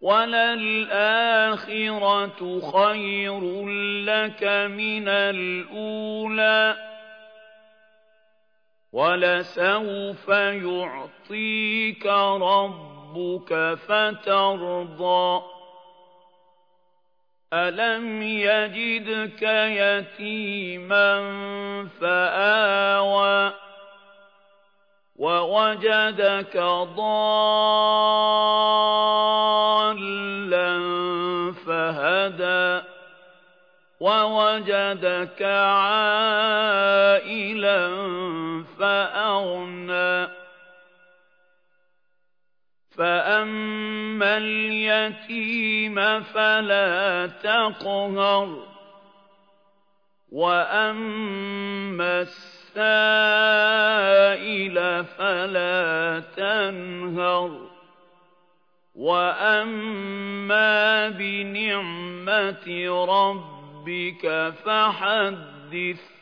وَلَلْآخِرَةُ خَيْرٌ لَّكَ مِنَ الْأُولَىٰ وَلَسَوْفَ يُعْطِيكَ رَبُّكَ فَتَرْضَىٰ أَلَمْ يَجِدْكَ يَتِيمًا فَآوَىٰ وَوَجَدَكَ ضَالًّا فَهَدَىٰ وَوَجَدَكَ عَائِلًا فَأَغْنَىٰ. فَأَمَّا الْيَتِيمَ فَلَا تَقْهَرْ وَأَمَّا السَّائِلَ فَلَا تَنْهَرْ. وَأَمَّا بِنِعْمَةِ رَبِّكَ فَحَدِّثْ